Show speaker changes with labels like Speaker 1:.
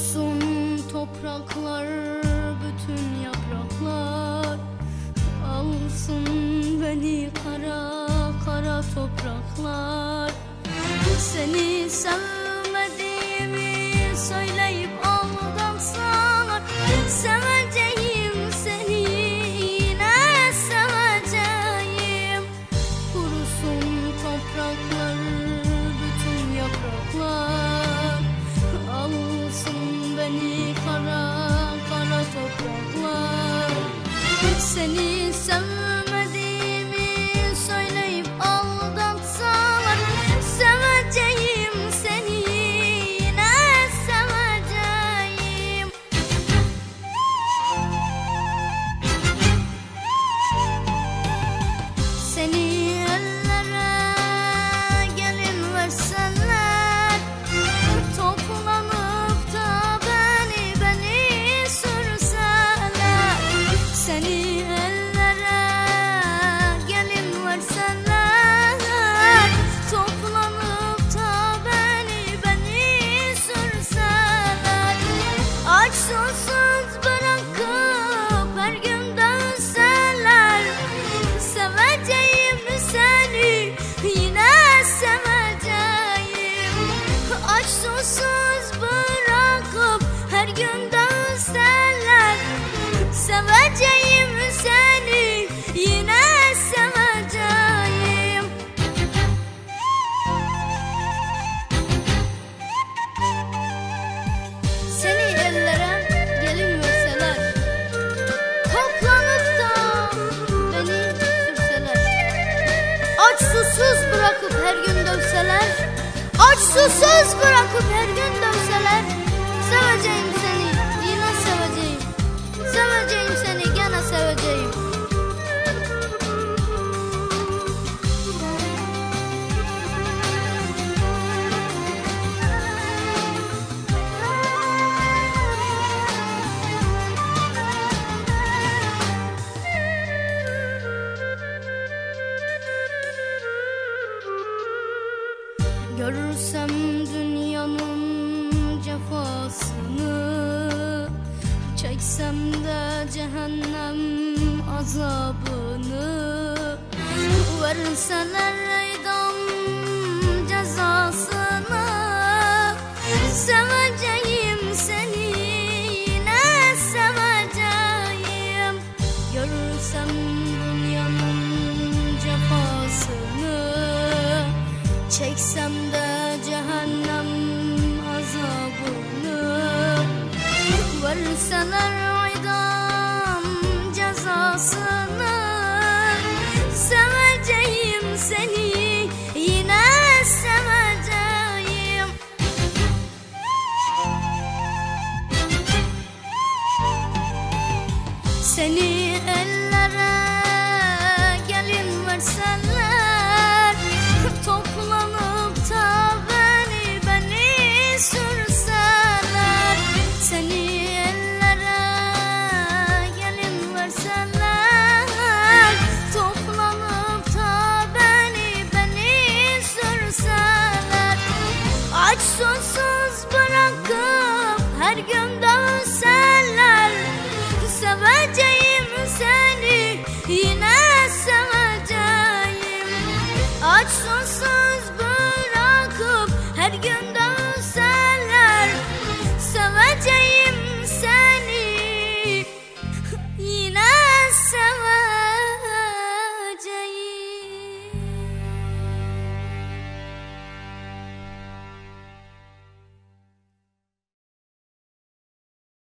Speaker 1: Kurusun topraklar bütün yapraklar. Alsın beni kara kara topraklar. Seni sev seni so sorry. gün dövseler Aç susuz bırakıp her gün dövseler Seveceğim seni yine seveceğim Seveceğim. Görürsem dünyanın cefasını Çeksem de cehennem azabını. Verseler and